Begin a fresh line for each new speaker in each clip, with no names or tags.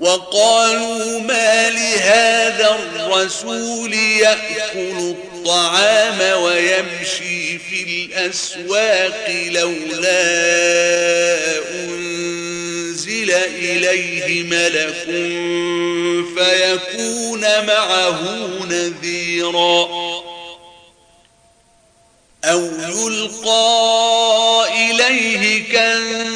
وقالوا ما لهذا الرسول يأكل الطعام ويمشي في الأسواق لولا أنزل إليه ملك فيكون معه نذيرا. أو يلقى إليه كنزا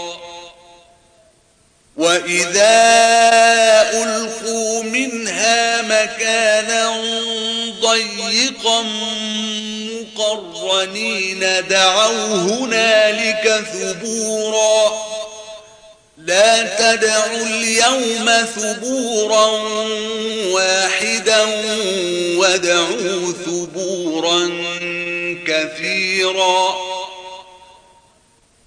وإذا ألقوا منها مكانا ضيقا مقرنين دعوا هنالك ثبورا لا تدعوا اليوم ثبورا واحدا ودعوا ثبورا كثيرا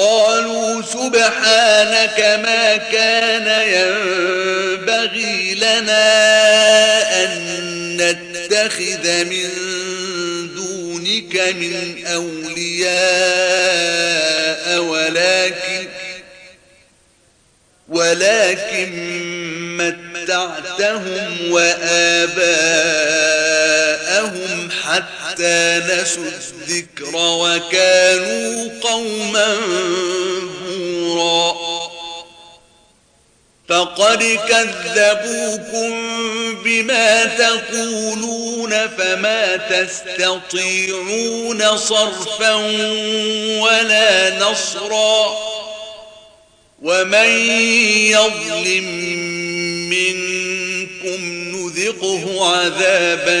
قالوا سبحانك ما كان ينبغي لنا أن نتخذ من دونك من أولياء ولكن ولكن متعتهم وآباءهم حتى نسوا الذكر وكانوا قوما بورا. فقد كذبوكم بما تقولون فما تستطيعون صرفا ولا نصرا. ومن يظلم منكم نذقه عذابا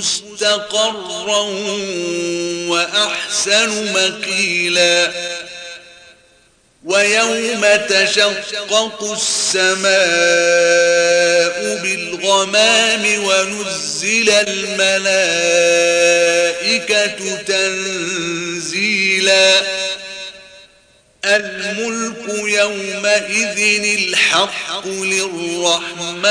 مستقرا وأحسن مقيلا ويوم تشقق السماء بالغمام ونزل الملائكة تنزيلا الملك يومئذ الحق للرحمن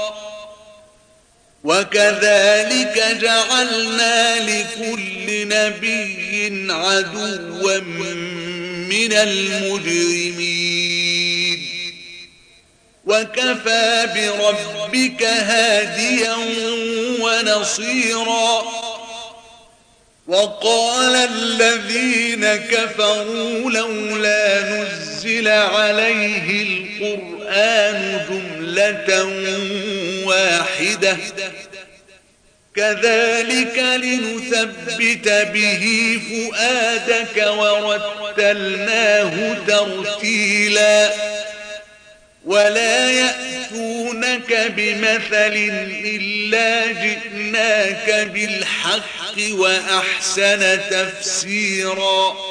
وكذلك جعلنا لكل نبي عدوا من المجرمين. وكفى بربك هاديا ونصيرا. وقال الذين كفروا لولا نزل عليه القرآن جملة واحدة. كذلك لنثبت به فؤادك ورتلناه ترتيلا. ولا يأتونك بمثل إلا جئناك بالحق وأحسن تفسيرا.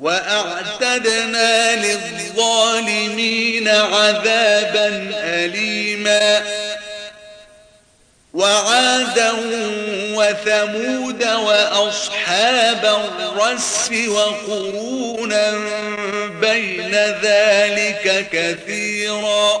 وأعتدنا للظالمين عذابا أليما. وعادا وثمود وأصحاب الرس وقرونا بين ذلك كثيرا.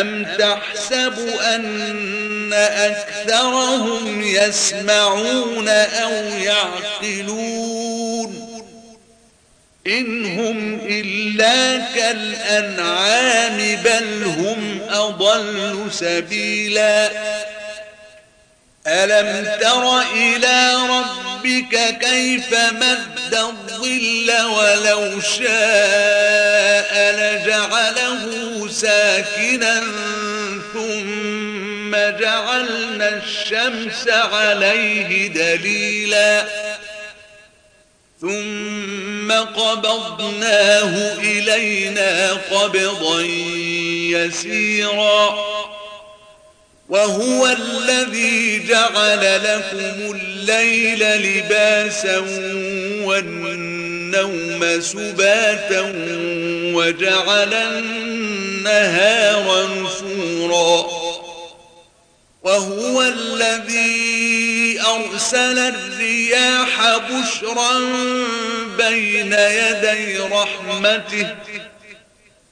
أم تحسب أن أكثرهم يسمعون أو يعقلون إن هم إلا كالأنعام بل هم أضل سبيلا ألم تر إلى ربك كيف مد الظل ولو شاء لجعله ساكنا ثم جعلنا الشمس عليه دليلا ثم قبضناه إلينا قبضا يسيرا وهو الذي جعل لكم الليل لباسا والنوم سباتا وجعل النهار نشورا وهو الذي أرسل الرياح بشرا بين يدي رحمته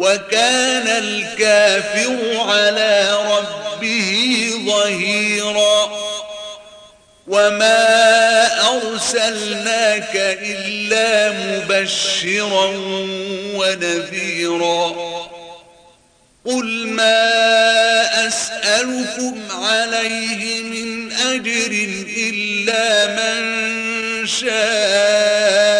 وكان الكافر على ربه ظهيرا. وما أرسلناك إلا مبشرا ونذيرا. قل ما أسألكم عليه من أجر إلا من شاء.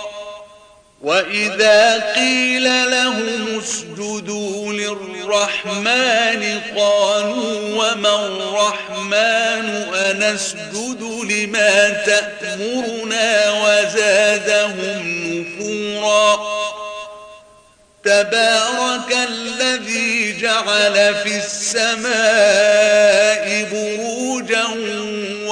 وإذا قيل لهم اسجدوا للرحمن قالوا وما الرحمن أنسجد لما تأمرنا وزادهم نفورا تبارك الذي جعل في السماء بروجا